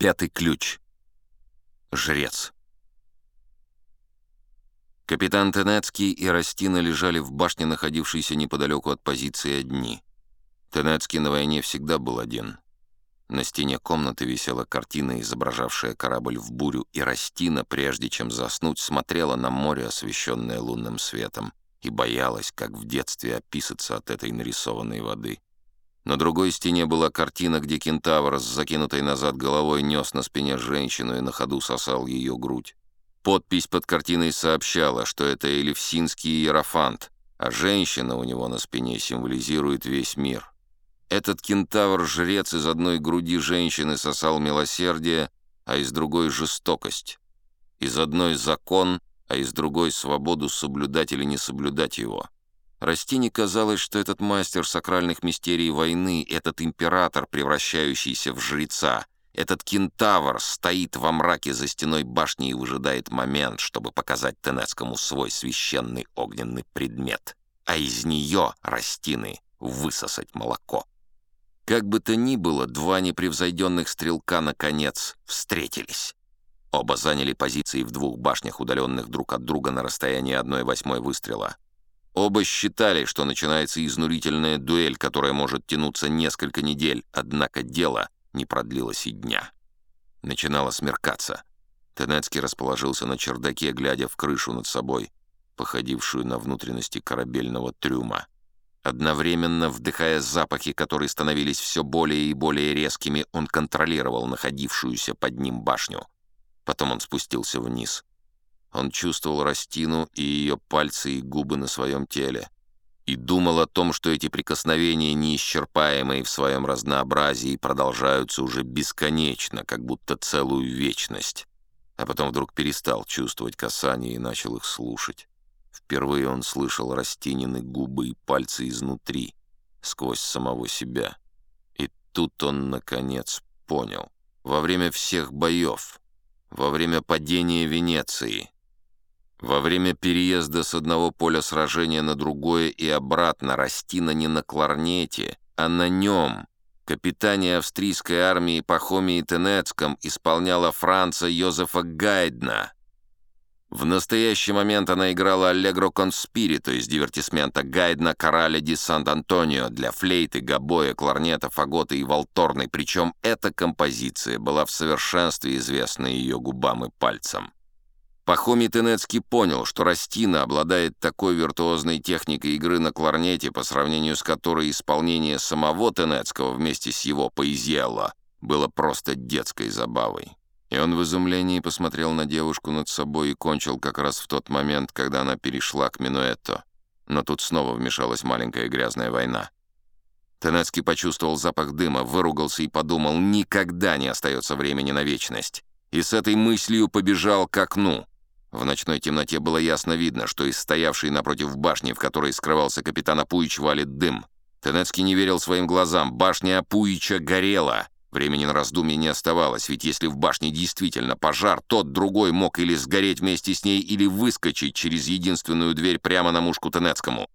Пятый ключ. Жрец. Капитан Тенецкий и Растина лежали в башне, находившейся неподалеку от позиции одни. Тенецкий на войне всегда был один. На стене комнаты висела картина, изображавшая корабль в бурю, и Растина, прежде чем заснуть, смотрела на море, освещенное лунным светом, и боялась, как в детстве описаться от этой нарисованной воды. На другой стене была картина, где кентавр с закинутой назад головой нес на спине женщину и на ходу сосал ее грудь. Подпись под картиной сообщала, что это элевсинский иерофант, а женщина у него на спине символизирует весь мир. Этот кентавр-жрец из одной груди женщины сосал милосердие, а из другой — жестокость. Из одной — закон, а из другой — свободу соблюдать или не соблюдать его. Растине казалось, что этот мастер сакральных мистерий войны, этот император, превращающийся в жреца, этот кентавр стоит во мраке за стеной башни и выжидает момент, чтобы показать Тенецкому свой священный огненный предмет, а из нее, Растины, высосать молоко. Как бы то ни было, два непревзойденных стрелка, наконец, встретились. Оба заняли позиции в двух башнях, удаленных друг от друга на расстоянии одной восьмой выстрела — Оба считали, что начинается изнурительная дуэль, которая может тянуться несколько недель, однако дело не продлилось и дня. Начинало смеркаться. Тенецкий расположился на чердаке, глядя в крышу над собой, походившую на внутренности корабельного трюма. Одновременно, вдыхая запахи, которые становились все более и более резкими, он контролировал находившуюся под ним башню. Потом он спустился вниз — он чувствовал Растину и ее пальцы и губы на своем теле. И думал о том, что эти прикосновения, неисчерпаемые в своем разнообразии, продолжаются уже бесконечно, как будто целую вечность. А потом вдруг перестал чувствовать касания и начал их слушать. Впервые он слышал Растинины губы и пальцы изнутри, сквозь самого себя. И тут он, наконец, понял. Во время всех боев, во время падения Венеции, во время переезда с одного поля сражения на другое и обратно Растина не на кларнете, а на нем, капитане австрийской армии Пахомии Тенецком, исполняла Франца Йозефа Гайдна. В настоящий момент она играла «Аллегро конспири», то есть дивертисмента Гайдна «Кораля ди Сан-Антонио» для флейты, гобоя, кларнета, фагота и валторной, причем эта композиция была в совершенстве известна ее губам и пальцам. Пахомий Тенецкий понял, что Растина обладает такой виртуозной техникой игры на кларнете, по сравнению с которой исполнение самого Тенецкого вместе с его поэзиэлло было просто детской забавой. И он в изумлении посмотрел на девушку над собой и кончил как раз в тот момент, когда она перешла к минуэтто. Но тут снова вмешалась маленькая грязная война. Тенецкий почувствовал запах дыма, выругался и подумал, никогда не остается времени на вечность. И с этой мыслью побежал к окну. В ночной темноте было ясно видно, что из стоявшей напротив башни, в которой скрывался капитан Апуич, валит дым. Тенецкий не верил своим глазам. Башня Апуича горела. Времени на раздумье не оставалось, ведь если в башне действительно пожар, тот другой мог или сгореть вместе с ней, или выскочить через единственную дверь прямо на мушку Тенецкому.